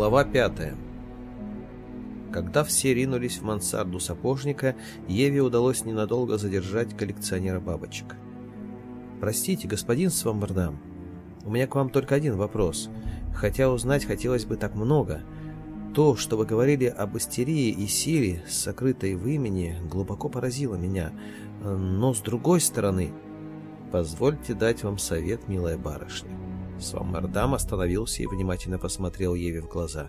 Глава пятая. Когда все ринулись в мансарду сапожника, Еве удалось ненадолго задержать коллекционера бабочек. «Простите, господин Свамбардам, у меня к вам только один вопрос, хотя узнать хотелось бы так много. То, что вы говорили об истерии и силе, сокрытой в имени, глубоко поразило меня. Но с другой стороны...» «Позвольте дать вам совет, милая барышня. Сваммардам остановился и внимательно посмотрел Еве в глаза.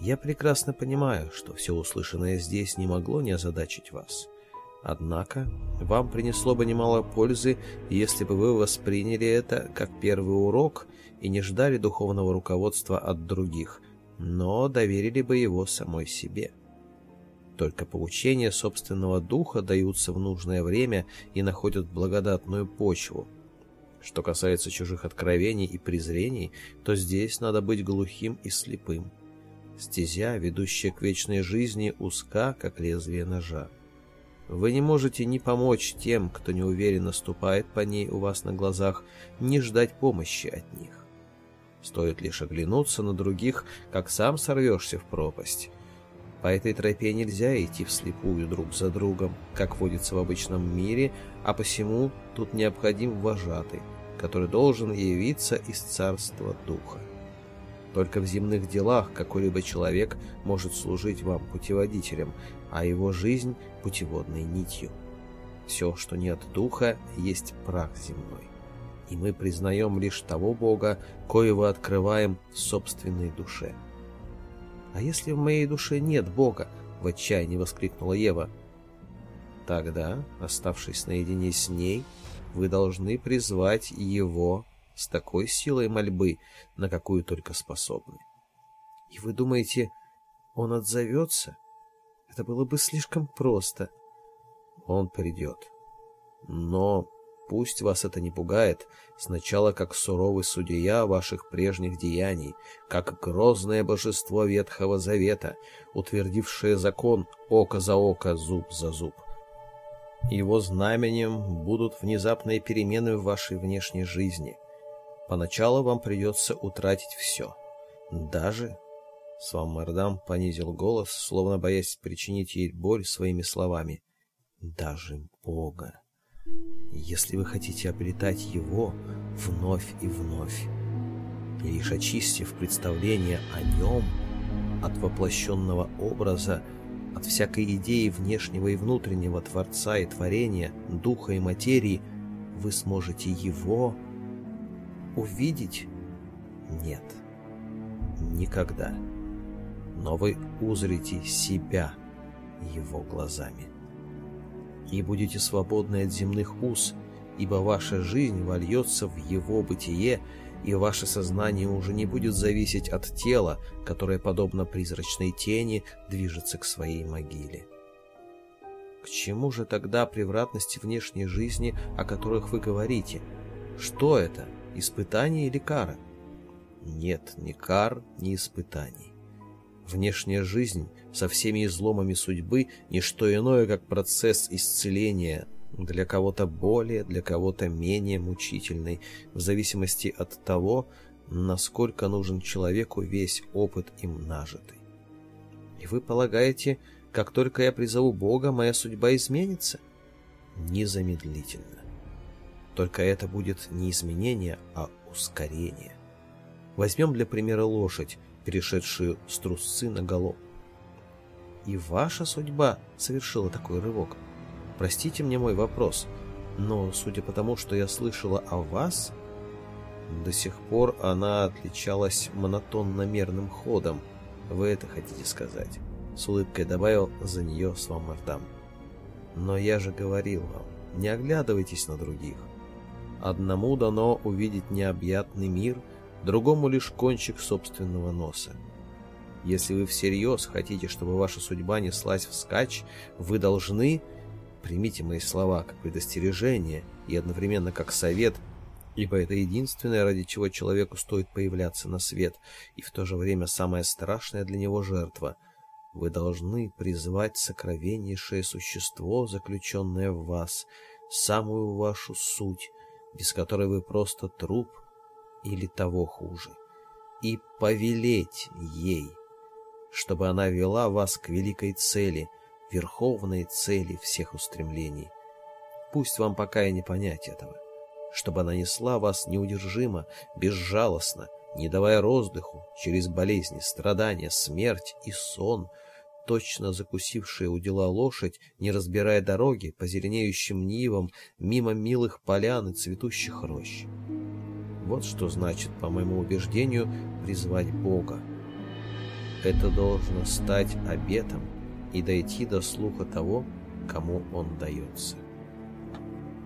«Я прекрасно понимаю, что все услышанное здесь не могло не озадачить вас. Однако вам принесло бы немало пользы, если бы вы восприняли это как первый урок и не ждали духовного руководства от других, но доверили бы его самой себе». Только получение собственного духа даются в нужное время и находят благодатную почву – что касается чужих откровений и презрений, то здесь надо быть глухим и слепым. Стезя, ведущая к вечной жизни, узка, как лезвие ножа. Вы не можете ни помочь тем, кто неуверенно ступает по ней у вас на глазах, ни ждать помощи от них. Стоит лишь оглянуться на других, как сам сорвешься в пропасть. По этой тропе нельзя идти вслепую друг за другом, как водится в обычном мире, а посему тут необходим вожатый, который должен явиться из царства духа. Только в земных делах какой-либо человек может служить вам путеводителем, а его жизнь – путеводной нитью. Все, что нет духа, есть прах земной. И мы признаем лишь того Бога, коего открываем в собственной душе – «А если в моей душе нет Бога?» — в отчаянии воскликнула Ева. «Тогда, оставшись наедине с ней, вы должны призвать его с такой силой мольбы, на какую только способны. И вы думаете, он отзовется? Это было бы слишком просто. Он придет. Но Пусть вас это не пугает, сначала как суровый судья ваших прежних деяний, как грозное божество Ветхого Завета, утвердившее закон око за око, зуб за зуб. Его знаменем будут внезапные перемены в вашей внешней жизни. Поначалу вам придется утратить все. Даже... Сваммердам понизил голос, словно боясь причинить ей боль своими словами. «Даже Бога» если вы хотите обретать его вновь и вновь. Лишь очистив представление о нем от воплощенного образа, от всякой идеи внешнего и внутреннего Творца и Творения, Духа и Материи, вы сможете его увидеть? Нет. Никогда. Но вы узрите себя его глазами и будете свободны от земных уз, ибо ваша жизнь вольется в его бытие, и ваше сознание уже не будет зависеть от тела, которое, подобно призрачной тени, движется к своей могиле. К чему же тогда превратности внешней жизни, о которых вы говорите? Что это, испытание или кара? Нет ни кар, ни испытаний внешняя жизнь со всеми изломами судьбы – не что иное, как процесс исцеления, для кого-то более, для кого-то менее мучительный, в зависимости от того, насколько нужен человеку весь опыт им нажитый. И вы полагаете, как только я призову Бога, моя судьба изменится? Незамедлительно. Только это будет не изменение, а ускорение. Возьмем для примера лошадь, перешедшую с трусцы на голову. И ваша судьба совершила такой рывок. Простите мне мой вопрос, но судя по тому, что я слышала о вас, до сих пор она отличалась монотонно-мерным ходом. Вы это хотите сказать? С улыбкой добавил за нее Свамардам. Но я же говорил вам, не оглядывайтесь на других. Одному дано увидеть необъятный мир, другому лишь кончик собственного носа. Если вы всерьез хотите, чтобы ваша судьба неслась вскачь, вы должны, примите мои слова как предостережение и одновременно как совет, ибо это единственное, ради чего человеку стоит появляться на свет, и в то же время самая страшная для него жертва. Вы должны призвать сокровеннейшее существо, заключенное в вас, самую вашу суть, без которой вы просто труп, или того хуже, и повелеть ей, чтобы она вела вас к великой цели, верховной цели всех устремлений. Пусть вам пока и не понять этого, чтобы она несла вас неудержимо, безжалостно, не давая роздыху через болезни, страдания, смерть и сон, точно закусившая у дела лошадь, не разбирая дороги по зеленеющим нивам, мимо милых полян и цветущих рощ. Вот что значит, по моему убеждению, призвать Бога. Это должно стать обетом и дойти до слуха того, кому он дается.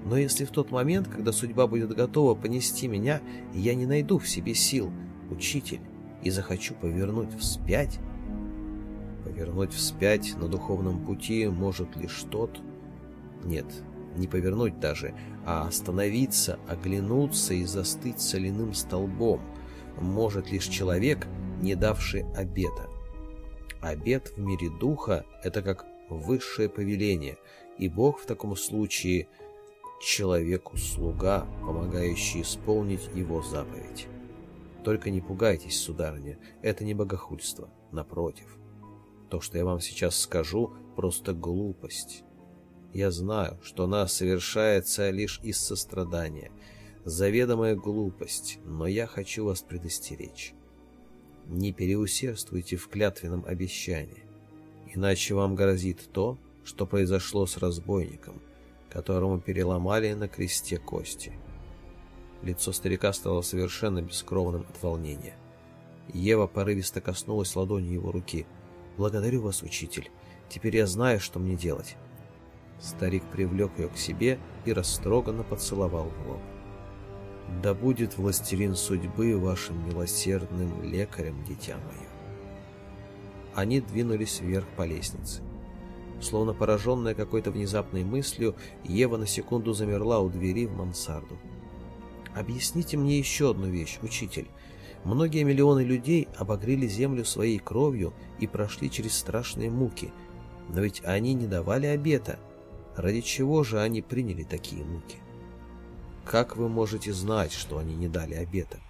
Но если в тот момент, когда судьба будет готова понести меня, я не найду в себе сил, учитель, и захочу повернуть вспять, повернуть вспять на духовном пути может лишь тот, нет, не повернуть даже, а остановиться, оглянуться и застыть соляным столбом, может лишь человек, не давший обета. Обет в мире духа – это как высшее повеление, и Бог в таком случае человеку слуга, помогающий исполнить его заповедь. Только не пугайтесь, сударыня, это не богохульство, напротив. То, что я вам сейчас скажу, просто глупость. Я знаю, что она совершается лишь из сострадания. Заведомая глупость, но я хочу вас предостеречь. Не переусердствуйте в клятвенном обещании, иначе вам грозит то, что произошло с разбойником, которому переломали на кресте кости. Лицо старика стало совершенно бескровным от волнения. Ева порывисто коснулась ладони его руки. «Благодарю вас, учитель. Теперь я знаю, что мне делать». Старик привлек ее к себе и растроганно поцеловал в лоб. «Да будет властелин судьбы вашим милосердным лекарем, дитя мое!» Они двинулись вверх по лестнице. Словно пораженная какой-то внезапной мыслью, Ева на секунду замерла у двери в мансарду. «Объясните мне еще одну вещь, учитель. Многие миллионы людей обогрели землю своей кровью и прошли через страшные муки, но ведь они не давали обета, Ради чего же они приняли такие муки? Как вы можете знать, что они не дали обета?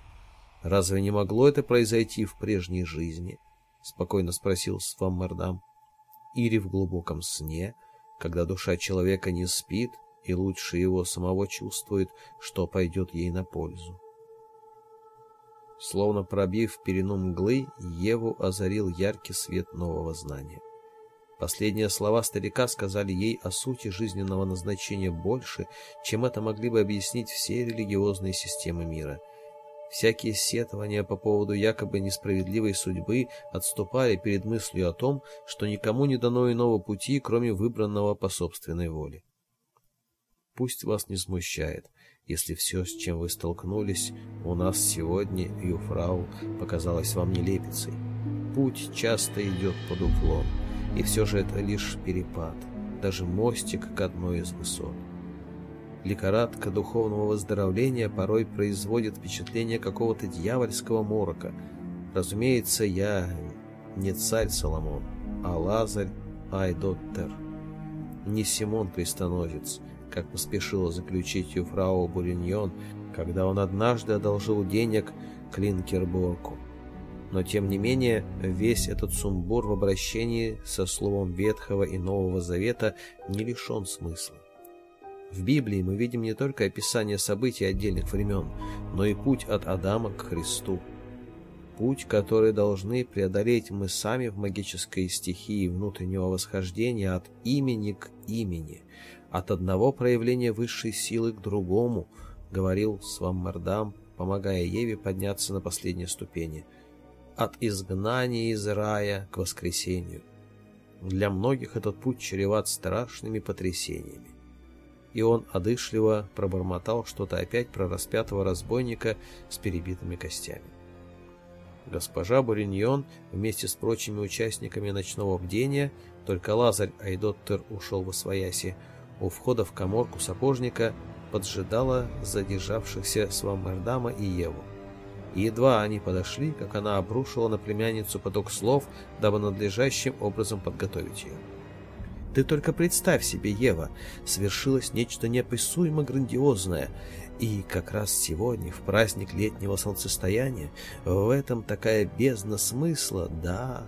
Разве не могло это произойти в прежней жизни? Спокойно спросил Сваммардам. Или в глубоком сне, когда душа человека не спит, и лучше его самого чувствует, что пойдет ей на пользу. Словно пробив пелену мглы, Еву озарил яркий свет нового знания. Последние слова старика сказали ей о сути жизненного назначения больше, чем это могли бы объяснить все религиозные системы мира. Всякие сетования по поводу якобы несправедливой судьбы отступали перед мыслью о том, что никому не дано иного пути, кроме выбранного по собственной воле. Пусть вас не смущает, если все, с чем вы столкнулись, у нас сегодня, юфрау, показалось вам нелепицей. Путь часто идет под уклон. И все же это лишь перепад, даже мостик к одной из высот. Лихорадка духовного выздоровления порой производит впечатление какого-то дьявольского морока. Разумеется, я не царь Соломон, а Лазарь Айдоттер. Не Симон Крестоносец, как поспешила заключить юфрау Буриньон, когда он однажды одолжил денег Клинкерборку но тем не менее весь этот сумбур в обращении со словом Ветхого и Нового Завета не лишен смысла. В Библии мы видим не только описание событий отдельных времен, но и путь от Адама к Христу. Путь, который должны преодолеть мы сами в магической стихии внутреннего восхождения от имени к имени, от одного проявления высшей силы к другому, говорил Сваммардам, помогая Еве подняться на последние ступени – от изгнания из рая к воскресению. Для многих этот путь чреват страшными потрясениями. И он одышливо пробормотал что-то опять про распятого разбойника с перебитыми костями. Госпожа Буриньон вместе с прочими участниками ночного бдения, только Лазарь Айдоттер ушел во свояси, у входа в коморку сапожника поджидала задержавшихся Свамердама и Еву и едва они подошли, как она обрушила на племянницу поток слов, дабы надлежащим образом подготовить ее. Ты только представь себе, Ева, свершилось нечто неописуемо грандиозное, и как раз сегодня, в праздник летнего солнцестояния, в этом такая бездна смысла, да...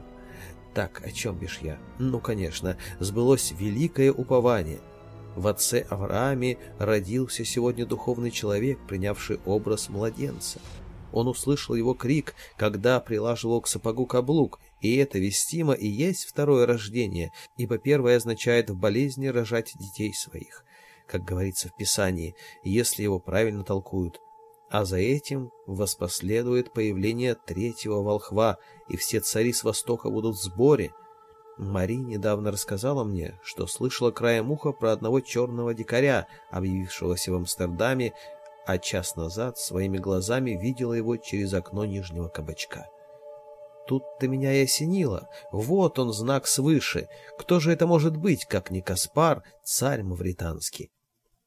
Так, о чем бишь я? Ну, конечно, сбылось великое упование. В отце Аврааме родился сегодня духовный человек, принявший образ младенца. Он услышал его крик, когда прилаживал к сапогу каблук, и это вестимо и есть второе рождение, ибо первое означает в болезни рожать детей своих, как говорится в Писании, если его правильно толкуют. А за этим воспоследует появление третьего волхва, и все цари с востока будут в сборе. Мари недавно рассказала мне, что слышала краем уха про одного черного дикаря, объявившегося в Амстердаме а час назад своими глазами видела его через окно нижнего кабачка. Тут-то меня и осенило. Вот он, знак свыше. Кто же это может быть, как не Каспар, царь мавританский?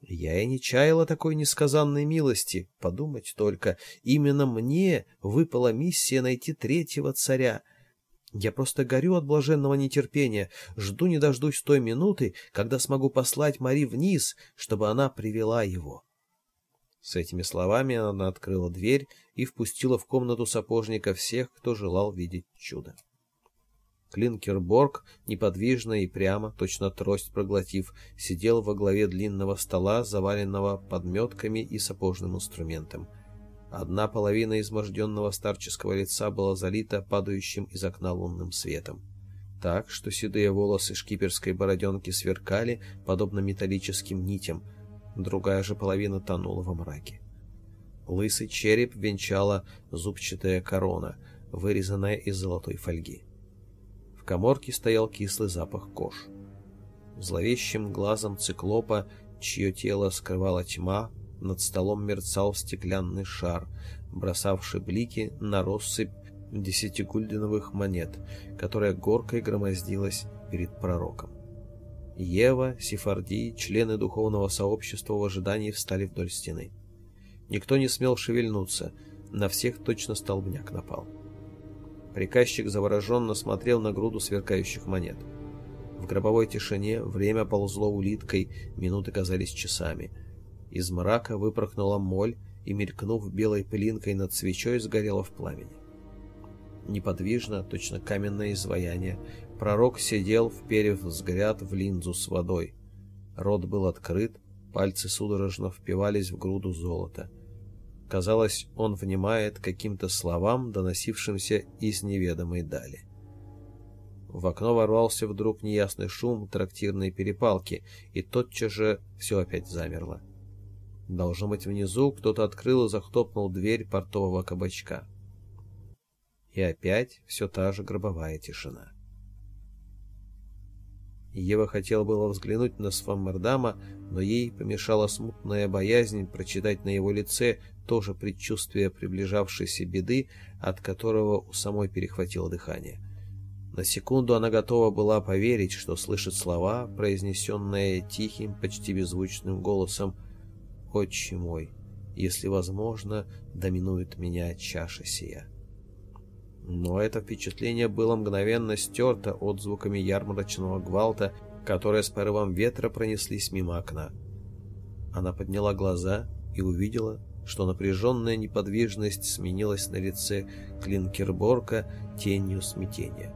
Я и не чаяла такой несказанной милости. Подумать только, именно мне выпала миссия найти третьего царя. Я просто горю от блаженного нетерпения, жду не дождусь той минуты, когда смогу послать Мари вниз, чтобы она привела его. С этими словами она открыла дверь и впустила в комнату сапожника всех, кто желал видеть чудо. Клинкерборг, неподвижно и прямо, точно трость проглотив, сидел во главе длинного стола, заваленного подметками и сапожным инструментом. Одна половина изможденного старческого лица была залита падающим из окна лунным светом. Так, что седые волосы шкиперской бороденки сверкали, подобно металлическим нитям, другая же половина тонула во мраке. Лысый череп венчала зубчатая корона, вырезанная из золотой фольги. В коморке стоял кислый запах кож. Зловещим глазом циклопа, чье тело скрывала тьма, над столом мерцал стеклянный шар, бросавший блики на россыпь десятигульденовых монет, которая горкой громоздилась перед пророком. Ева, Сефарди, члены духовного сообщества в ожидании встали вдоль стены. Никто не смел шевельнуться, на всех точно столбняк напал. Приказчик завороженно смотрел на груду сверкающих монет. В гробовой тишине время ползло улиткой, минуты казались часами. Из мрака выпрохнула моль и, мелькнув белой пылинкой над свечой, сгорела в пламени. Неподвижно, точно каменное изваяние, Пророк сидел, вперев взгляд в линзу с водой. Рот был открыт, пальцы судорожно впивались в груду золота. Казалось, он внимает каким-то словам, доносившимся из неведомой дали. В окно ворвался вдруг неясный шум трактирной перепалки, и тотчас же все опять замерло. Должно быть, внизу кто-то открыл и захтопнул дверь портового кабачка. И опять все та же гробовая тишина. Ева хотела было взглянуть на Сваммердама, но ей помешала смутная боязнь прочитать на его лице тоже предчувствие приближавшейся беды, от которого у самой перехватило дыхание. На секунду она готова была поверить, что слышит слова, произнесенные тихим, почти беззвучным голосом «Отче мой, если возможно, доминует меня чаша сия» но это впечатление было мгновенно стерто от звуками ярмарочного гвалта, которые с порывом ветра пронеслись мимо окна. Она подняла глаза и увидела, что напряженная неподвижность сменилась на лице Клинкерборка тенью смятения.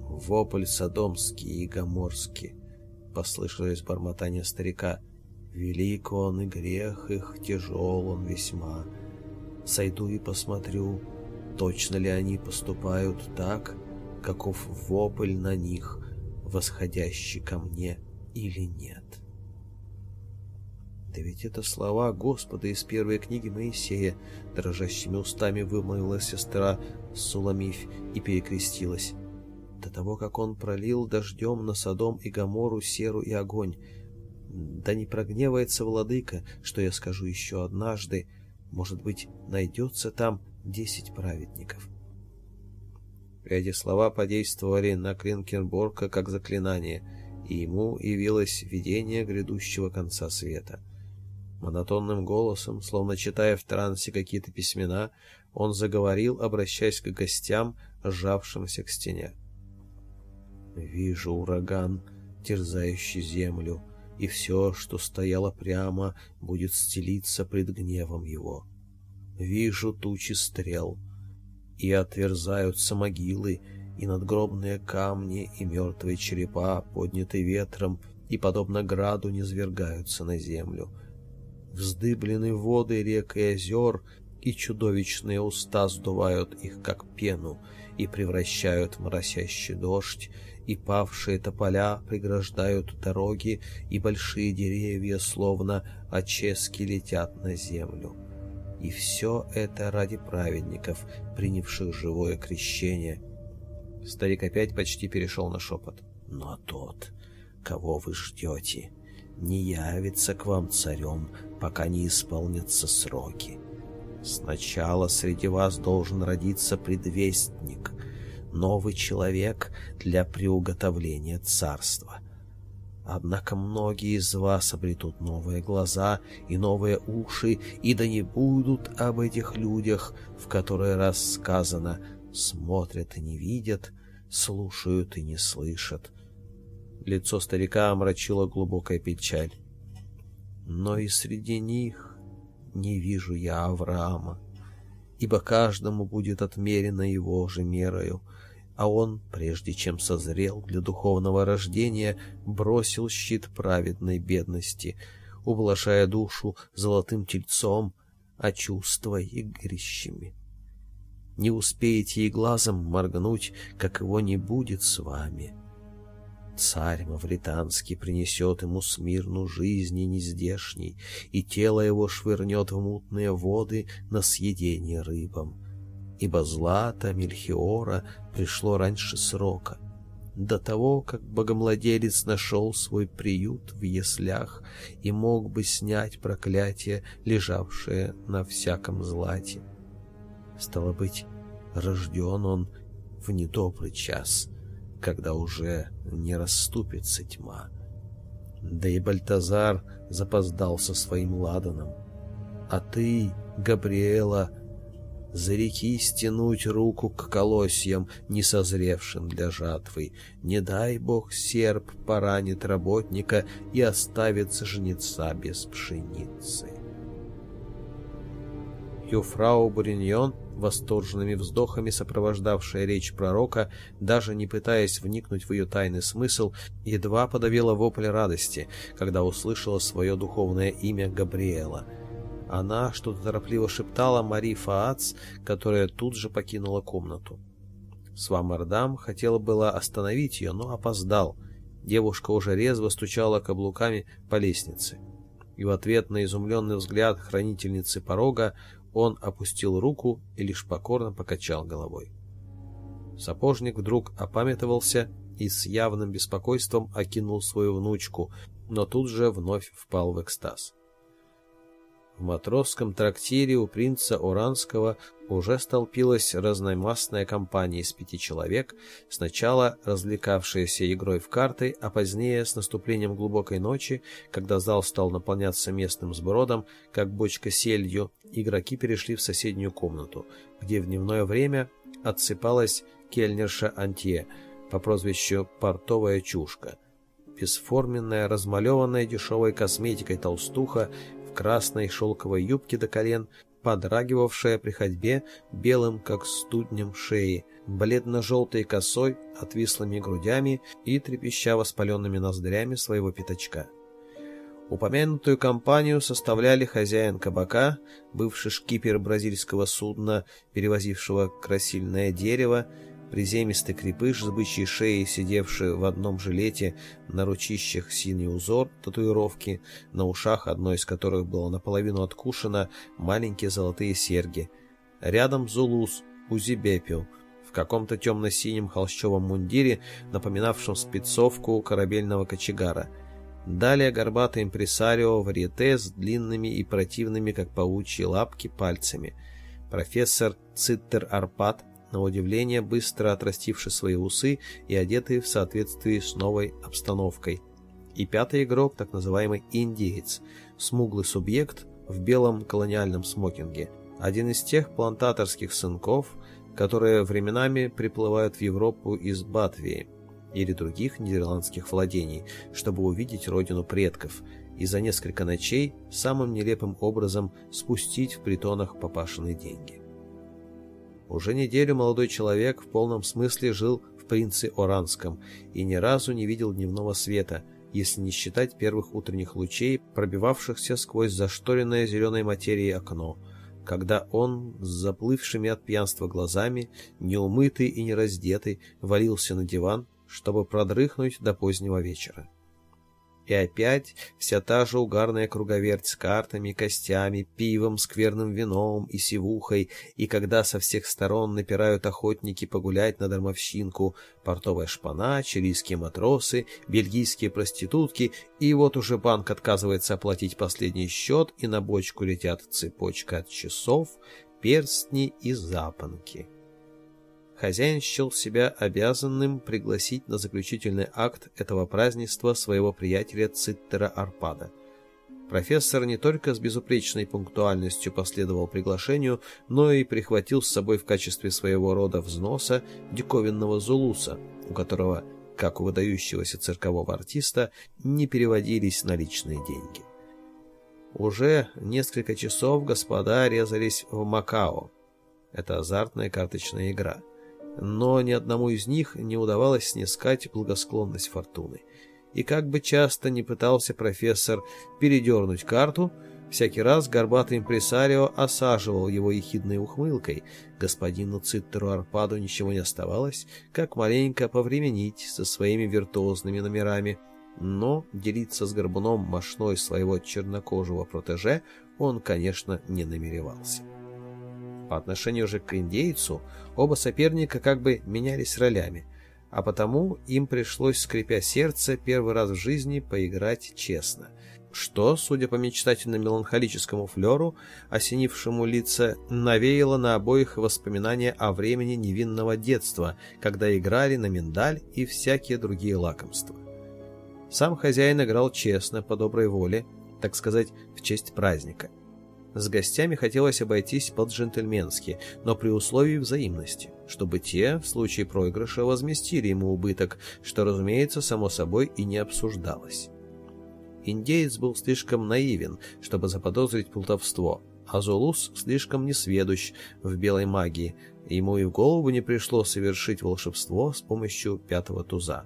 «Вопль садомский и гоморский!» — послышалось бормотание старика. «Велик он и грех их, тяжел он весьма. Сойду и посмотрю, Точно ли они поступают так, каков вопль на них, восходящий ко мне или нет? Да ведь это слова Господа из первой книги Моисея. Дрожащими устами вымолила сестра Суламиф и перекрестилась. До того, как он пролил дождем на Содом и Гамору серу и огонь. Да не прогневается владыка, что я скажу еще однажды. Может быть, найдется там десять праведников. Эти слова подействовали на Клинкенборка как заклинание, и ему явилось видение грядущего конца света. Монотонным голосом, словно читая в трансе какие-то письмена, он заговорил, обращаясь к гостям, сжавшимся к стене. «Вижу ураган, терзающий землю, и все, что стояло прямо, будет стелиться пред гневом его» вижу тучи стрел, и отверзаются могилы, и надгробные камни, и мертвые черепа, подняты ветром, и, подобно граду, низвергаются на землю. Вздыблены воды рек и озер, и чудовищные уста сдувают их, как пену, и превращают в моросящий дождь, и павшие тополя преграждают дороги, и большие деревья, словно очески, летят на землю. И все это ради праведников, принявших живое крещение. Старик опять почти перешел на шепот. «Но тот, кого вы ждете, не явится к вам царем, пока не исполнятся сроки. Сначала среди вас должен родиться предвестник, новый человек для приуготовления царства. Однако многие из вас обретут новые глаза и новые уши, и да не будут об этих людях, в которые раз сказано «смотрят и не видят», «слушают и не слышат». Лицо старика омрачила глубокая печаль. «Но и среди них не вижу я Авраама, ибо каждому будет отмерено его же мерою» а он, прежде чем созрел для духовного рождения, бросил щит праведной бедности, ублажая душу золотым тельцом, а чувства игрищами. Не успеете и глазом моргнуть, как его не будет с вами. Царь Мавританский принесет ему смирну жизни нездешней, и тело его швырнет в мутные воды на съедение рыбам ибо злато Мельхиора пришло раньше срока, до того, как богомладелец нашел свой приют в яслях и мог бы снять проклятие, лежавшее на всяком злате. Стало быть, рожден он в недобрый час, когда уже не расступится тьма. Да и Бальтазар запоздал со своим ладаном. А ты, Габриэла, — Зарекись тянуть руку к колосьям, не созревшим для жатвы. Не дай бог серп поранит работника и оставит жнеца без пшеницы. Юфрау Бриньон, восторженными вздохами сопровождавшая речь пророка, даже не пытаясь вникнуть в ее тайный смысл, едва подавила вопль радости, когда услышала свое духовное имя Габриэла — она что-то торопливо шептала Мари Фаац, которая тут же покинула комнату. Свамардам хотела было остановить ее, но опоздал. Девушка уже резво стучала каблуками по лестнице. И в ответ на изумленный взгляд хранительницы порога он опустил руку и лишь покорно покачал головой. Сапожник вдруг опамятовался и с явным беспокойством окинул свою внучку, но тут же вновь впал в экстаз. В матросском трактире у принца Уранского уже столпилась разномастная компания из пяти человек, сначала развлекавшаяся игрой в карты, а позднее, с наступлением глубокой ночи, когда зал стал наполняться местным сбродом, как бочка селью, игроки перешли в соседнюю комнату, где в дневное время отсыпалась кельнерша Антье по прозвищу «Портовая чушка» бесформенная, размалеванная дешевой косметикой толстуха красной шелковой юбке до колен, подрагивавшая при ходьбе белым, как студнем, шеи, бледно-желтой косой, отвислыми грудями и трепеща воспаленными ноздрями своего пятачка. Упомянутую компанию составляли хозяин кабака, бывший шкипер бразильского судна, перевозившего красильное дерево, приземистый крепыш с бычьей шеей, сидевший в одном жилете, на ручищах синий узор татуировки, на ушах, одной из которых было наполовину откушено, маленькие золотые серьги. Рядом Зулус, Узибепио, в каком-то темно-синем холщовом мундире, напоминавшем спецовку корабельного кочегара. Далее горбатый импресарио варьете с длинными и противными, как паучьи лапки, пальцами. Профессор Циттер Арпат — на удивление быстро отрастивший свои усы и одетый в соответствии с новой обстановкой. И пятый игрок, так называемый индеец, смуглый субъект в белом колониальном смокинге, один из тех плантаторских сынков, которые временами приплывают в Европу из Батвии или других нидерландских владений, чтобы увидеть родину предков, и за несколько ночей самым нелепым образом спустить в притонах папашины деньги. Уже неделю молодой человек в полном смысле жил в Принце Оранском и ни разу не видел дневного света, если не считать первых утренних лучей, пробивавшихся сквозь зашторенное зеленой материи окно, когда он с заплывшими от пьянства глазами, неумытый и не раздетый, валился на диван, чтобы продрыхнуть до позднего вечера. И опять вся та же угарная круговерть с картами, костями, пивом, скверным вином и сивухой, и когда со всех сторон напирают охотники погулять на дармовщинку, портовая шпана, чилийские матросы, бельгийские проститутки, и вот уже банк отказывается оплатить последний счет, и на бочку летят цепочка от часов, перстни и запонки хозяин счел себя обязанным пригласить на заключительный акт этого празднества своего приятеля Циттера Арпада. Профессор не только с безупречной пунктуальностью последовал приглашению, но и прихватил с собой в качестве своего рода взноса диковинного зулуса, у которого, как у выдающегося циркового артиста, не переводились наличные деньги. Уже несколько часов господа резались в Макао. Это азартная карточная игра – но ни одному из них не удавалось снискать благосклонность фортуны. И как бы часто ни пытался профессор передернуть карту, всякий раз горбатый импресарио осаживал его ехидной ухмылкой. Господину Циттеру Арпаду ничего не оставалось, как маленько повременить со своими виртуозными номерами. Но делиться с Горбуном мошной своего чернокожего протеже он, конечно, не намеревался. По отношению же к индейцу оба соперника как бы менялись ролями, а потому им пришлось, скрипя сердце, первый раз в жизни поиграть честно, что, судя по мечтательно-меланхолическому флеру, осенившему лица, навеяло на обоих воспоминания о времени невинного детства, когда играли на миндаль и всякие другие лакомства. Сам хозяин играл честно, по доброй воле, так сказать, в честь праздника – с гостями хотелось обойтись по-джентльменски, но при условии взаимности, чтобы те в случае проигрыша возместили ему убыток, что, разумеется, само собой и не обсуждалось. Индеец был слишком наивен, чтобы заподозрить плутовство, а Зулус слишком несведущ в белой магии, ему и в голову не пришло совершить волшебство с помощью пятого туза.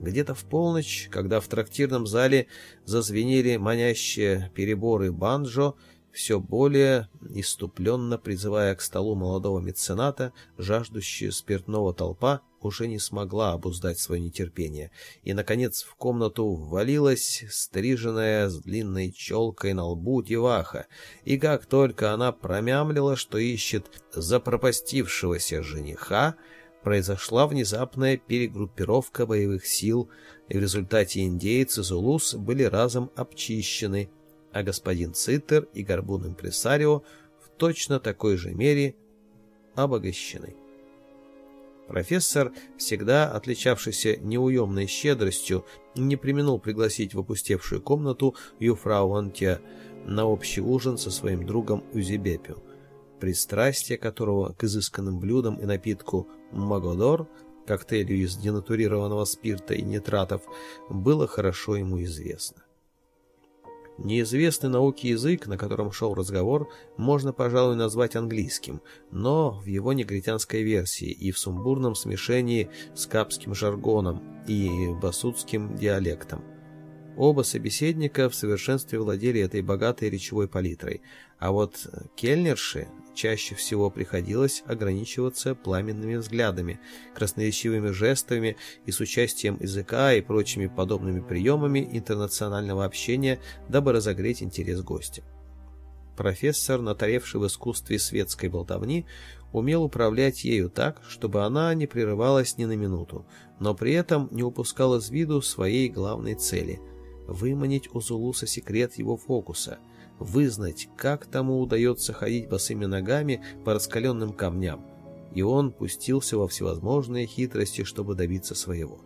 Где-то в полночь, когда в трактирном зале зазвенели манящие переборы банджо, все более иступленно призывая к столу молодого мецената, жаждущая спиртного толпа уже не смогла обуздать свое нетерпение, и, наконец, в комнату ввалилась стриженная с длинной челкой на лбу деваха, и как только она промямлила, что ищет запропастившегося жениха, произошла внезапная перегруппировка боевых сил, и в результате индейцы Зулус были разом обчищены – а господин Цитер и горбун импресарио в точно такой же мере обогащены. Профессор, всегда отличавшийся неуемной щедростью, не применил пригласить в опустевшую комнату юфрау Вантья на общий ужин со своим другом Узибепио, пристрастие которого к изысканным блюдам и напитку «Магодор», коктейлю из денатурированного спирта и нитратов, было хорошо ему известно. Неизвестный науке язык, на котором шел разговор, можно, пожалуй, назвать английским, но в его негритянской версии и в сумбурном смешении с капским жаргоном и басутским диалектом. Оба собеседника в совершенстве владели этой богатой речевой палитрой, а вот кельнерши чаще всего приходилось ограничиваться пламенными взглядами, красноречивыми жестами и с участием языка и прочими подобными приемами интернационального общения, дабы разогреть интерес гостя. Профессор, натаревший в искусстве светской болтовни, умел управлять ею так, чтобы она не прерывалась ни на минуту, но при этом не упускал из виду своей главной цели выманить у Зулуса секрет его фокуса, вызнать, как тому удается ходить босыми ногами по раскаленным камням, и он пустился во всевозможные хитрости, чтобы добиться своего.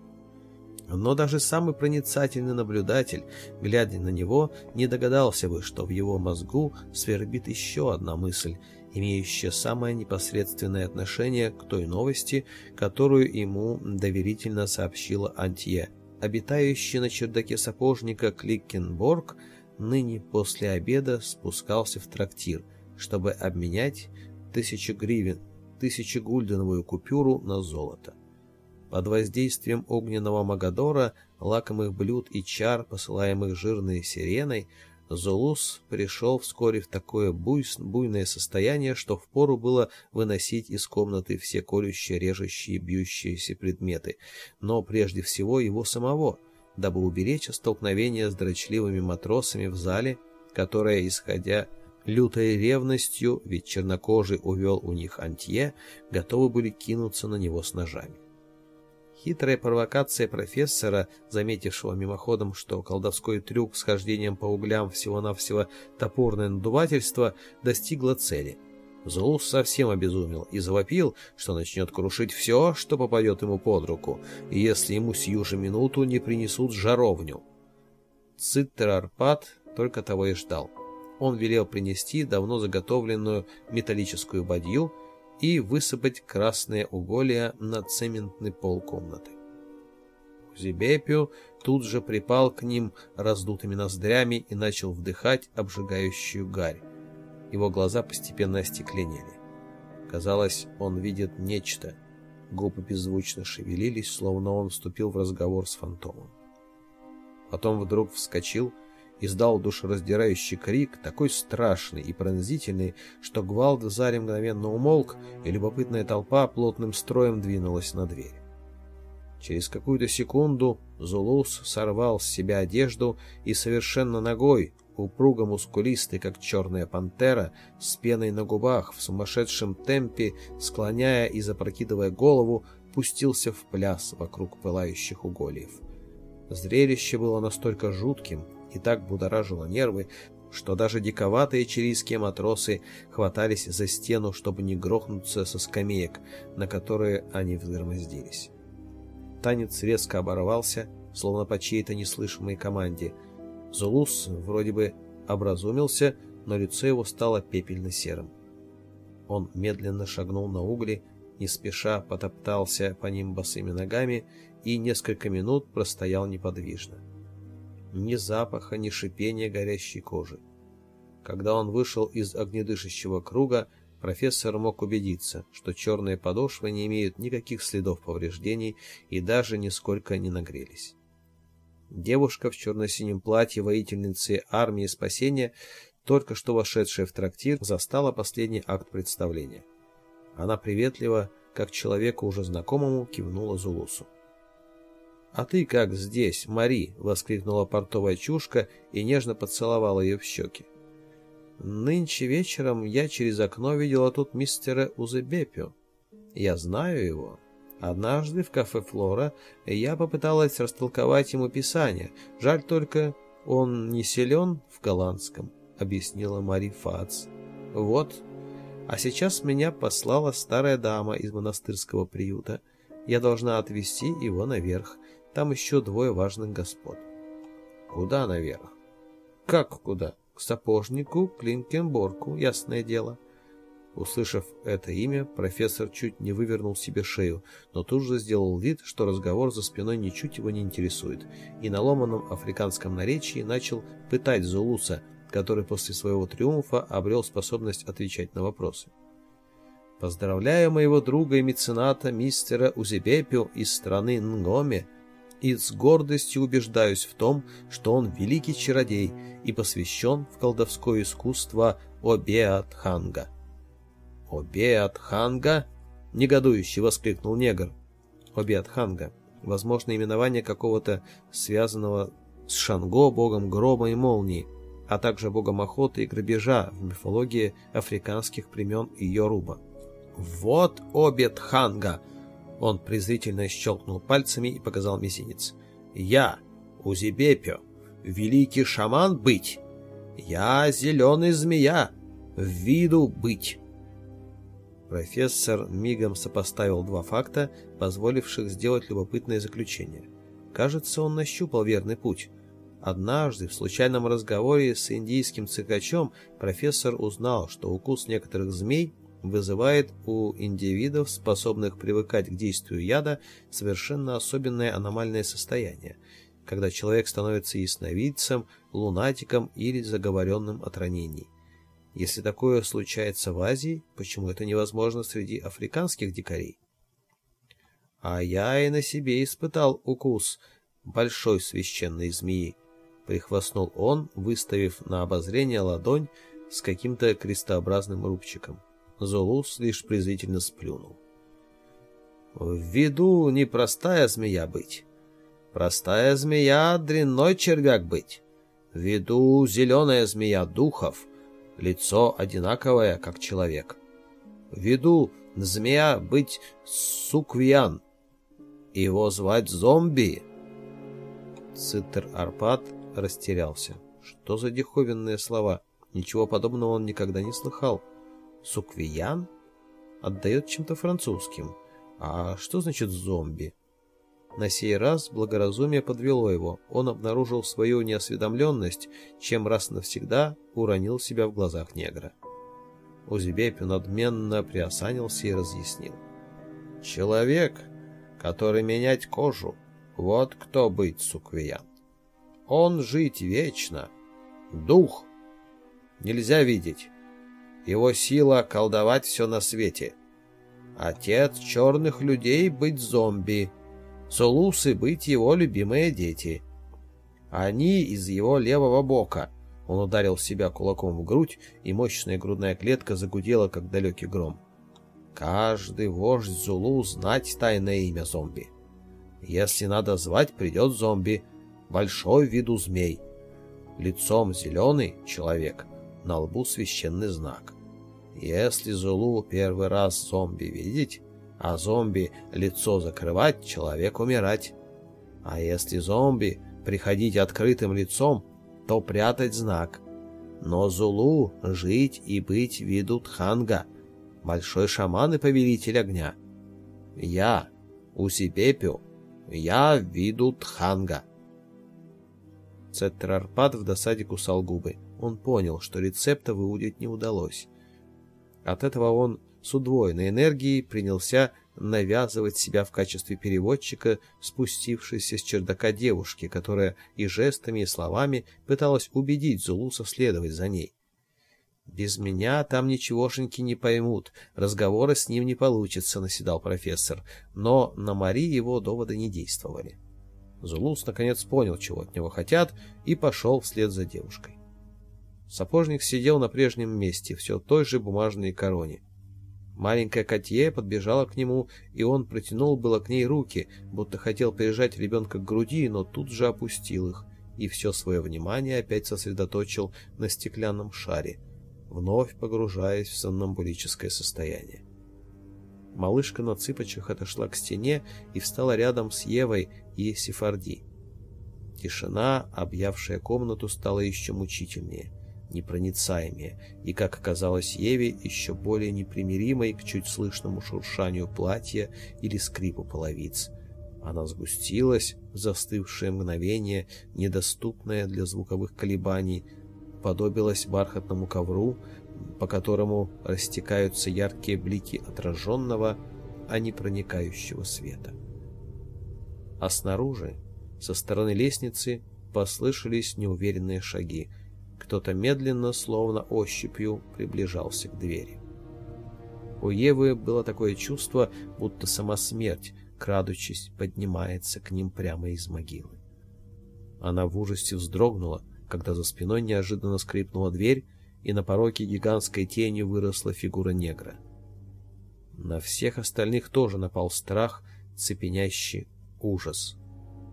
Но даже самый проницательный наблюдатель, глядя на него, не догадался бы, что в его мозгу свербит еще одна мысль, имеющая самое непосредственное отношение к той новости, которую ему доверительно сообщила Антье – обитающий на чердаке сапожника Кликкенборг, ныне после обеда спускался в трактир, чтобы обменять тысячу гривен, тысячу гульденовую купюру на золото. Под воздействием огненного Магадора, лакомых блюд и чар, посылаемых жирной сиреной, Зулус пришел вскоре в такое буйное состояние, что впору было выносить из комнаты все колющие, режущие, бьющиеся предметы, но прежде всего его самого, дабы уберечь столкновение с дрочливыми матросами в зале, которое, исходя лютой ревностью, ведь чернокожий увел у них Антье, готовы были кинуться на него с ножами. Хитрая провокация профессора, заметившего мимоходом, что колдовской трюк с хождением по углям всего-навсего топорное надувательство, достигла цели. Зулус совсем обезумел и завопил, что начнет крушить все, что попадет ему под руку, если ему сию же минуту не принесут жаровню. Циттер Арпад только того и ждал. Он велел принести давно заготовленную металлическую бадью, и высыпать красные уголья на цементный пол комнаты. Зебепио тут же припал к ним раздутыми ноздрями и начал вдыхать обжигающую гарь. Его глаза постепенно остекленели. Казалось, он видит нечто. Губы беззвучно шевелились, словно он вступил в разговор с фантомом. Потом вдруг вскочил издал душераздирающий крик, такой страшный и пронзительный, что гвалт в зале мгновенно умолк, и любопытная толпа плотным строем двинулась на дверь. Через какую-то секунду Зулус сорвал с себя одежду и совершенно ногой, упруго мускулистый, как черная пантера, с пеной на губах, в сумасшедшем темпе, склоняя и запрокидывая голову, пустился в пляс вокруг пылающих угольев. Зрелище было настолько жутким, и так будоражило нервы, что даже диковатые чилийские матросы хватались за стену, чтобы не грохнуться со скамеек, на которые они взгромоздились. Танец резко оборвался, словно по чьей-то неслышимой команде. Зулус вроде бы образумился, но лицо его стало пепельно-серым. Он медленно шагнул на угли, не спеша потоптался по ним босыми ногами и несколько минут простоял неподвижно ни запаха, ни шипения горящей кожи. Когда он вышел из огнедышащего круга, профессор мог убедиться, что черные подошвы не имеют никаких следов повреждений и даже нисколько не нагрелись. Девушка в черно-синем платье воительницы армии спасения, только что вошедшая в трактир, застала последний акт представления. Она приветливо, как человеку уже знакомому, кивнула Зулусу. «А ты как здесь, Мари?» — воскликнула портовая чушка и нежно поцеловала ее в щеки. «Нынче вечером я через окно видела тут мистера Узебепю. Я знаю его. Однажды в кафе «Флора» я попыталась растолковать ему писание. Жаль только, он не силен в голландском», — объяснила Мари Фац. «Вот. А сейчас меня послала старая дама из монастырского приюта. Я должна отвезти его наверх. Там еще двое важных господ. Куда наверх? Как куда? К сапожнику, к Линкенборку, ясное дело. Услышав это имя, профессор чуть не вывернул себе шею, но тут же сделал вид, что разговор за спиной ничуть его не интересует, и на ломаном африканском наречии начал пытать Зулуса, который после своего триумфа обрел способность отвечать на вопросы. Поздравляю моего друга и мецената мистера Узебепио из страны Нгоме и с гордостью убеждаюсь в том, что он великий чародей и посвящен в колдовское искусство Обеатханга. «Обеатханга?» — негодующе воскликнул негр. «Обеатханга» — возможно, именование какого-то связанного с Шанго, богом грома и молнии, а также богом охоты и грабежа в мифологии африканских племен Йоруба. «Вот Обеатханга!» Он презрительно щелкнул пальцами и показал мизинец. «Я, Узибепио, великий шаман быть! Я зеленый змея, в виду быть!» Профессор мигом сопоставил два факта, позволивших сделать любопытное заключение. Кажется, он нащупал верный путь. Однажды в случайном разговоре с индийским цикачом профессор узнал, что укус некоторых змей вызывает у индивидов, способных привыкать к действию яда, совершенно особенное аномальное состояние, когда человек становится ясновидцем, лунатиком или заговоренным от ранений. Если такое случается в Азии, почему это невозможно среди африканских дикарей? А я и на себе испытал укус большой священной змеи. Прихвастнул он, выставив на обозрение ладонь с каким-то крестообразным рубчиком. Зулус лишь презрительно сплюнул. В виду непростая змея быть. Простая змея — дрянной червяк быть. В виду зеленая змея духов, лицо одинаковое, как человек. В виду змея быть суквьян. Его звать зомби. Цитер Арпад растерялся. Что за диковинные слова? Ничего подобного он никогда не слыхал. Суквиян отдает чем-то французским. А что значит зомби? На сей раз благоразумие подвело его. Он обнаружил свою неосведомленность, чем раз навсегда уронил себя в глазах негра. Узбепин надменно приосанился и разъяснил. «Человек, который менять кожу, вот кто быть суквиян. Он жить вечно. Дух. Нельзя видеть, его сила колдовать все на свете. Отец черных людей быть зомби, Сулусы быть его любимые дети. Они из его левого бока. Он ударил себя кулаком в грудь, и мощная грудная клетка загудела, как далекий гром. Каждый вождь Зулу знать тайное имя зомби. Если надо звать, придет зомби, большой виду змей. Лицом зеленый человек, на лбу священный знак. Если Зулу первый раз зомби видеть, а зомби лицо закрывать, человек умирать. А если зомби приходить открытым лицом, то прятать знак. Но Зулу жить и быть виду Тханга, большой шаман и повелитель огня. Я, Усипепю, я виду Тханга. Цетрарпад в досаде кусал губы. Он понял, что рецепта выудить не удалось. От этого он с удвоенной энергией принялся навязывать себя в качестве переводчика спустившейся с чердака девушки, которая и жестами, и словами пыталась убедить Зулуса следовать за ней. «Без меня там ничегошеньки не поймут, разговоры с ним не получится», — наседал профессор, но на Мари его доводы не действовали. Зулус наконец понял, чего от него хотят, и пошел вслед за девушкой. Сапожник сидел на прежнем месте, все той же бумажной короне. Маленькая Катье подбежала к нему, и он протянул было к ней руки, будто хотел прижать ребенка к груди, но тут же опустил их, и все свое внимание опять сосредоточил на стеклянном шаре, вновь погружаясь в сомнамбулическое состояние. Малышка на цыпочках отошла к стене и встала рядом с Евой и Сефарди. Тишина, объявшая комнату, стала еще мучительнее непроницаемее, и, как оказалось Еве, еще более непримиримой к чуть слышному шуршанию платья или скрипу половиц. Она сгустилась в застывшее мгновение, недоступное для звуковых колебаний, подобилась бархатному ковру, по которому растекаются яркие блики отраженного, а не проникающего света. А снаружи, со стороны лестницы, послышались неуверенные шаги — кто-то медленно, словно ощупью, приближался к двери. У Евы было такое чувство, будто сама смерть, крадучись, поднимается к ним прямо из могилы. Она в ужасе вздрогнула, когда за спиной неожиданно скрипнула дверь, и на пороге гигантской тени выросла фигура негра. На всех остальных тоже напал страх, цепенящий ужас.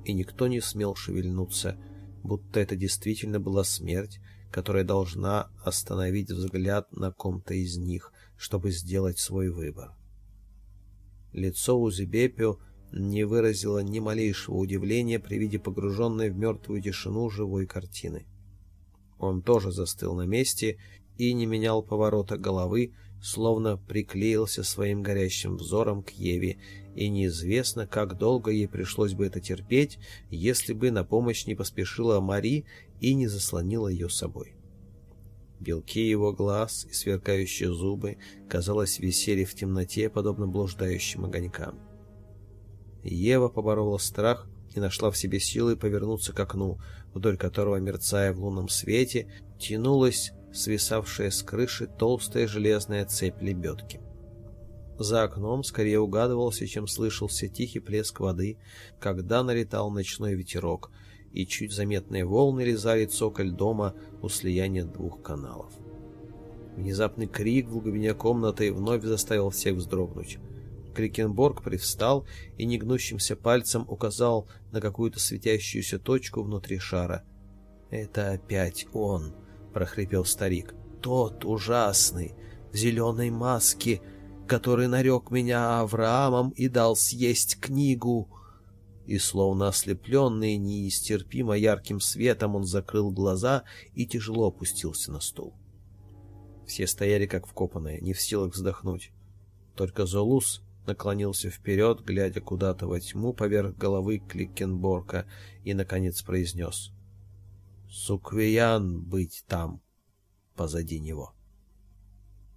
И никто не смел шевельнуться, будто это действительно была смерть, которая должна остановить взгляд на ком-то из них, чтобы сделать свой выбор. Лицо Узебепио не выразило ни малейшего удивления при виде погруженной в мертвую тишину живой картины. Он тоже застыл на месте и не менял поворота головы, словно приклеился своим горящим взором к Еве, и неизвестно, как долго ей пришлось бы это терпеть, если бы на помощь не поспешила Мари и не заслонила ее собой. Белки его глаз и сверкающие зубы, казалось, висели в темноте, подобно блуждающим огонькам. Ева поборола страх и нашла в себе силы повернуться к окну, вдоль которого, мерцая в лунном свете, тянулась свисавшая с крыши толстая железная цепь лебедки. За окном скорее угадывался, чем слышался тихий плеск воды, когда налетал ночной ветерок, и чуть заметные волны резали цоколь дома у слияния двух каналов. Внезапный крик в глубине комнаты вновь заставил всех вздрогнуть. Крикенборг привстал и негнущимся пальцем указал на какую-то светящуюся точку внутри шара. «Это опять он!» — прохрипел старик. «Тот ужасный, в зеленой маске, который нарек меня Авраамом и дал съесть книгу!» и, словно ослепленный неистерпимо ярким светом, он закрыл глаза и тяжело опустился на стул. Все стояли как вкопанные, не в силах вздохнуть. Только Золус наклонился вперед, глядя куда-то во тьму поверх головы Кликенборка, и, наконец, произнес «Суквиян быть там, позади него».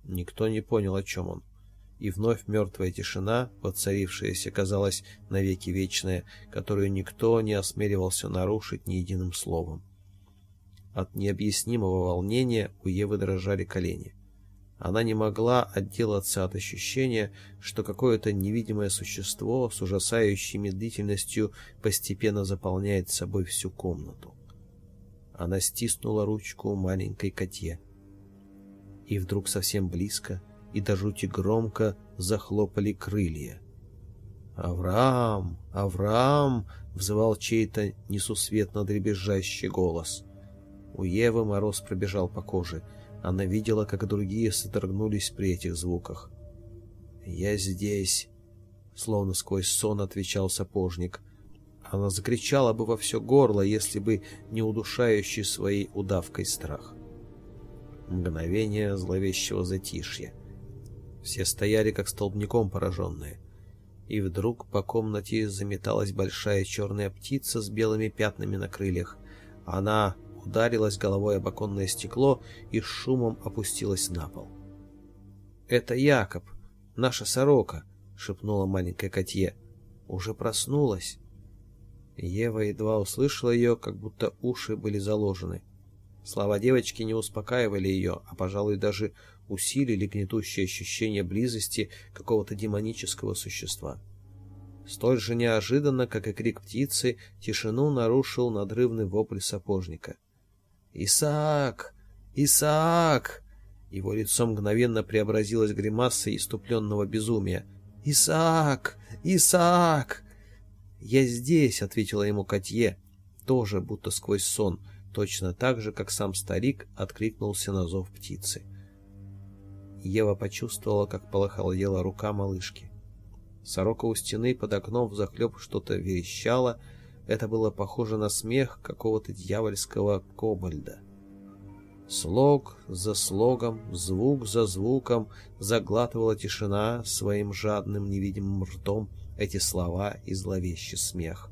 Никто не понял, о чем он и вновь мертвая тишина, воцарившаяся, казалось, навеки вечная, которую никто не осмеливался нарушить ни единым словом. От необъяснимого волнения у Евы дрожали колени. Она не могла отделаться от ощущения, что какое-то невидимое существо с ужасающей медлительностью постепенно заполняет собой всю комнату. Она стиснула ручку маленькой коте. И вдруг совсем близко — и до жути громко захлопали крылья. «Авраам! Авраам!» — взывал чей-то несусветно дребезжащий голос. У Евы мороз пробежал по коже. Она видела, как другие содрогнулись при этих звуках. «Я здесь!» — словно сквозь сон отвечал сапожник. Она закричала бы во все горло, если бы не удушающий своей удавкой страх. Мгновение зловещего затишья — все стояли как столбняком пораженные. И вдруг по комнате заметалась большая черная птица с белыми пятнами на крыльях. Она ударилась головой об оконное стекло и шумом опустилась на пол. «Это Якоб, наша сорока», — шепнула маленькая Котье. «Уже проснулась». Ева едва услышала ее, как будто уши были заложены. Слова девочки не успокаивали ее, а, пожалуй, даже усилили гнетущее ощущение близости какого-то демонического существа. Столь же неожиданно, как и крик птицы, тишину нарушил надрывный вопль сапожника. «Исаак! Исаак!» Его лицо мгновенно преобразилось гримасой иступленного безумия. «Исаак! Исаак!» «Я здесь!» — ответила ему Катье, тоже будто сквозь сон, точно так же, как сам старик откликнулся на зов птицы. — Ева почувствовала, как полохалела рука малышки. Сорока у стены под окном взахлеб что-то верещала. Это было похоже на смех какого-то дьявольского кобальда. Слог за слогом, звук за звуком заглатывала тишина своим жадным невидимым ртом эти слова и зловещий смех.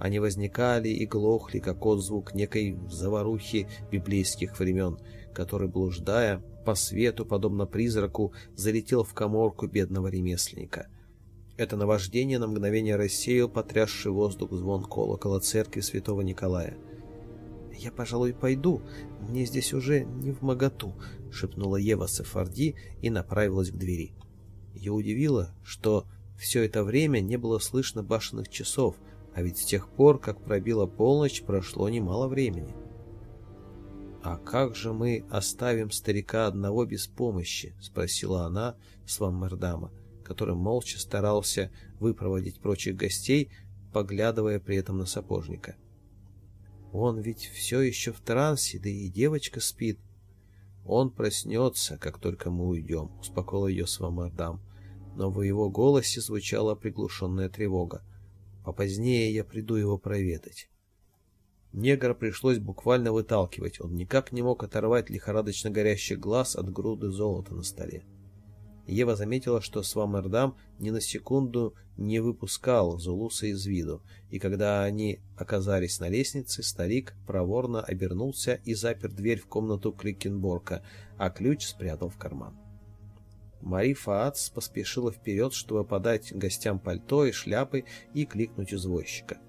Они возникали и глохли, как отзвук некой заварухи библейских времен, который, блуждая, по свету, подобно призраку, залетел в коморку бедного ремесленника. Это наваждение на мгновение рассеял потрясший воздух звон колокола церкви святого Николая. «Я, пожалуй, пойду, мне здесь уже не в моготу», — шепнула Ева Сефарди и направилась к двери. Ее удивило, что все это время не было слышно башенных часов, а ведь с тех пор, как пробила полночь, прошло немало времени. «А как же мы оставим старика одного без помощи?» — спросила она с который молча старался выпроводить прочих гостей, поглядывая при этом на сапожника. «Он ведь все еще в трансе, да и девочка спит». «Он проснется, как только мы уйдем», — успокоил ее Свамардам. Но в его голосе звучала приглушенная тревога. «Попозднее я приду его проведать». Негра пришлось буквально выталкивать, он никак не мог оторвать лихорадочно горящий глаз от груды золота на столе. Ева заметила, что Свамердам ни на секунду не выпускал Зулуса из виду, и когда они оказались на лестнице, старик проворно обернулся и запер дверь в комнату Кликенборка, а ключ спрятал в карман. Мари Фаац поспешила вперед, чтобы подать гостям пальто и шляпы и кликнуть извозчика —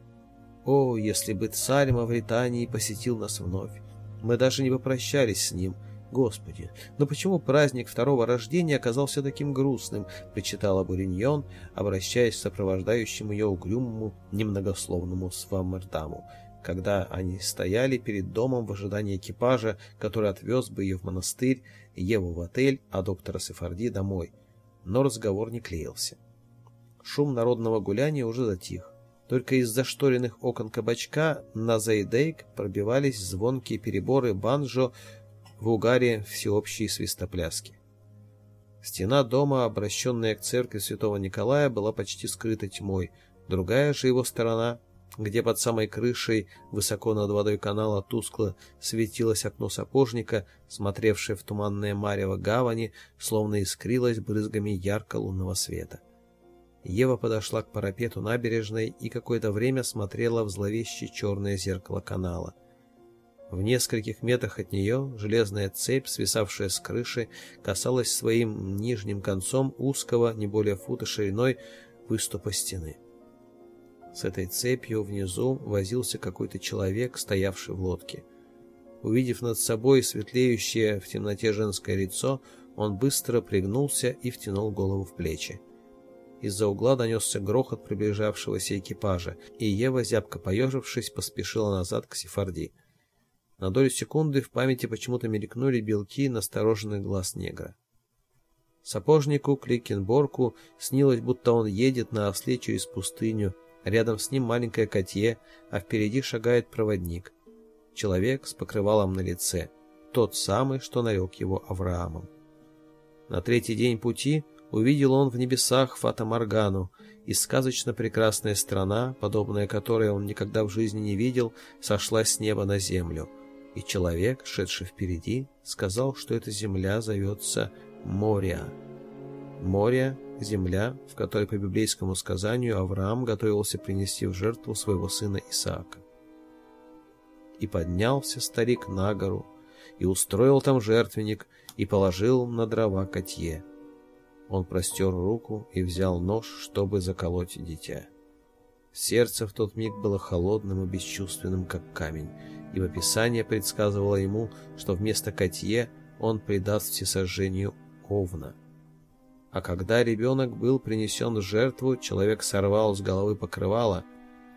о, если бы царь Мавритании посетил нас вновь! Мы даже не попрощались с ним. Господи, но почему праздник второго рождения оказался таким грустным, причитала Буриньон, обращаясь к сопровождающему ее угрюмому, немногословному Сваммертаму, когда они стояли перед домом в ожидании экипажа, который отвез бы ее в монастырь, Еву в отель, а доктора Сефарди домой. Но разговор не клеился. Шум народного гуляния уже затих. Только из зашторенных окон кабачка на заедейк пробивались звонкие переборы банджо в угаре всеобщей свистопляски. Стена дома, обращенная к церкви святого Николая, была почти скрыта тьмой. Другая же его сторона, где под самой крышей, высоко над водой канала, тускло светилось окно сапожника, смотревшее в туманное марево гавани, словно искрилось брызгами ярко лунного света. Ева подошла к парапету набережной и какое-то время смотрела в зловеще черное зеркало канала. В нескольких метрах от нее железная цепь, свисавшая с крыши, касалась своим нижним концом узкого, не более фута шириной, выступа стены. С этой цепью внизу возился какой-то человек, стоявший в лодке. Увидев над собой светлеющее в темноте женское лицо, он быстро пригнулся и втянул голову в плечи. Из-за угла донесся грохот приближавшегося экипажа, и Ева, зябко поежившись, поспешила назад к Сефарди. На долю секунды в памяти почему-то мелькнули белки настороженных глаз негра. Сапожнику Кликенборку снилось, будто он едет на осле через пустыню, рядом с ним маленькое котье, а впереди шагает проводник. Человек с покрывалом на лице, тот самый, что нарек его Авраамом. На третий день пути увидел он в небесах Фата-Моргану, и сказочно прекрасная страна, подобная которой он никогда в жизни не видел, сошла с неба на землю. И человек, шедший впереди, сказал, что эта земля зовется Мория. Море – земля, в которой по библейскому сказанию Авраам готовился принести в жертву своего сына Исаака. И поднялся старик на гору, и устроил там жертвенник, и положил на дрова котье – он простер руку и взял нож, чтобы заколоть дитя. Сердце в тот миг было холодным и бесчувственным, как камень, ибо Писание предсказывало ему, что вместо Катье он предаст всесожжению Овна. А когда ребенок был принесен в жертву, человек сорвал с головы покрывало.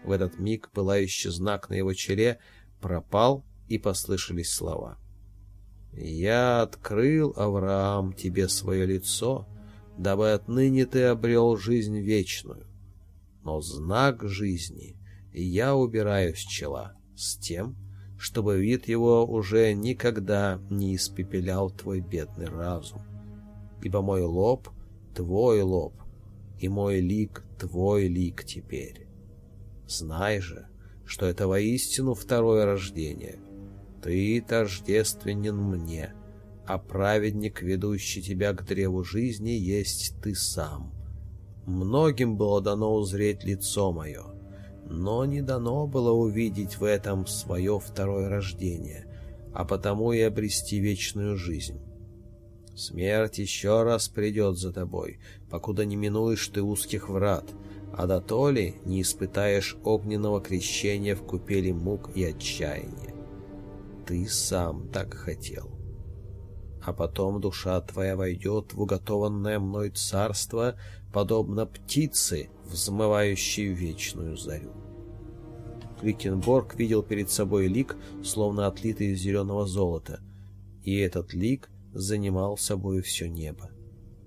В этот миг пылающий знак на его челе пропал, и послышались слова. «Я открыл, Авраам, тебе свое лицо, дабы отныне ты обрел жизнь вечную. Но знак жизни я убираю с чела, с тем, чтобы вид его уже никогда не испепелял твой бедный разум. Ибо мой лоб — твой лоб, и мой лик — твой лик теперь. Знай же, что это воистину второе рождение. Ты тождественен мне — а праведник, ведущий тебя к древу жизни, есть ты сам. Многим было дано узреть лицо мое, но не дано было увидеть в этом свое второе рождение, а потому и обрести вечную жизнь. Смерть еще раз придет за тобой, покуда не минуешь ты узких врат, а до то ли не испытаешь огненного крещения в купели мук и отчаяния. Ты сам так хотел а потом душа твоя войдет в уготованное мной царство, подобно птице, взмывающей вечную зарю. Кликенборг видел перед собой лик, словно отлитый из зеленого золота, и этот лик занимал собой все небо.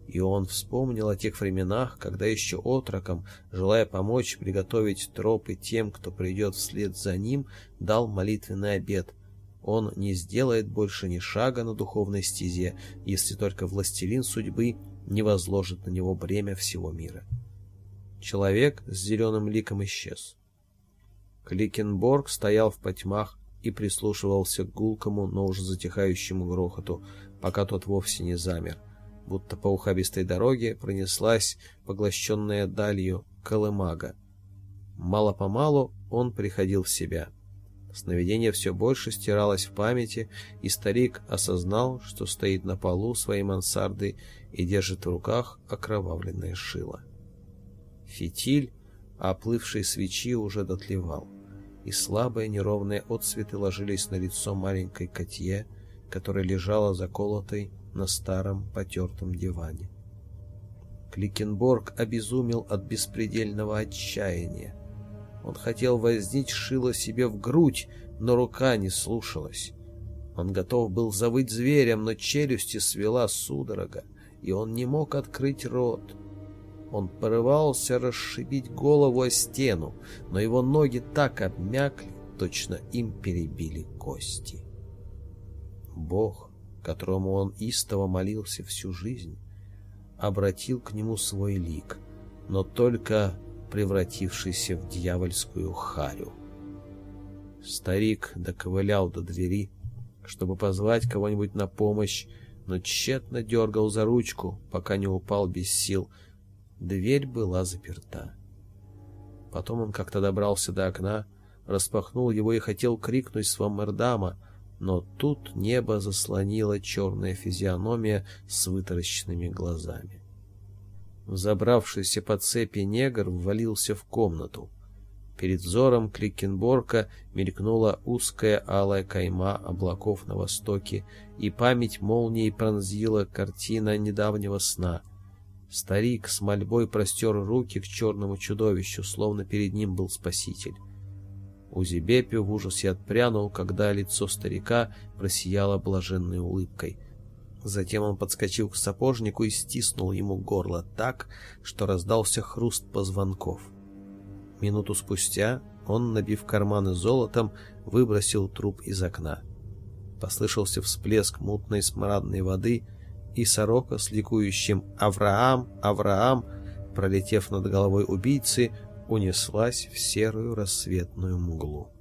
И он вспомнил о тех временах, когда еще отроком, желая помочь приготовить тропы тем, кто придет вслед за ним, дал молитвенный обет — он не сделает больше ни шага на духовной стезе, если только властелин судьбы не возложит на него бремя всего мира. Человек с зеленым ликом исчез. Кликенборг стоял в потьмах и прислушивался к гулкому, но уже затихающему грохоту, пока тот вовсе не замер. Будто по ухабистой дороге пронеслась, поглощенная далью, колымага. Мало-помалу он приходил в себя — Сновидение все больше стиралось в памяти, и старик осознал, что стоит на полу своей мансарды и держит в руках окровавленное шило. Фитиль, оплывшей свечи, уже дотлевал, и слабые неровные отсветы ложились на лицо маленькой котье, которая лежала заколотой на старом потертом диване. Кликенборг обезумел от беспредельного отчаяния. Он хотел вознить шило себе в грудь, но рука не слушалась. Он готов был завыть зверем, но челюсти свела судорога, и он не мог открыть рот. Он порывался расшибить голову о стену, но его ноги так обмякли, точно им перебили кости. Бог, которому он истово молился всю жизнь, обратил к нему свой лик, но только превратившийся в дьявольскую харю. Старик доковылял до двери, чтобы позвать кого-нибудь на помощь, но тщетно дергал за ручку, пока не упал без сил. Дверь была заперта. Потом он как-то добрался до окна, распахнул его и хотел крикнуть с но тут небо заслонило черная физиономия с вытаращенными глазами. Взобравшийся по цепи негр ввалился в комнату. Перед взором Кликенборка мелькнула узкая алая кайма облаков на востоке, и память молнией пронзила картина недавнего сна. Старик с мольбой простер руки к черному чудовищу, словно перед ним был спаситель. Узибепи в ужасе отпрянул, когда лицо старика просияло блаженной улыбкой. Затем он подскочил к сапожнику и стиснул ему горло так, что раздался хруст позвонков. Минуту спустя он, набив карманы золотом, выбросил труп из окна. Послышался всплеск мутной смрадной воды, и сорока с ликующим «Авраам! Авраам!», пролетев над головой убийцы, унеслась в серую рассветную мглу.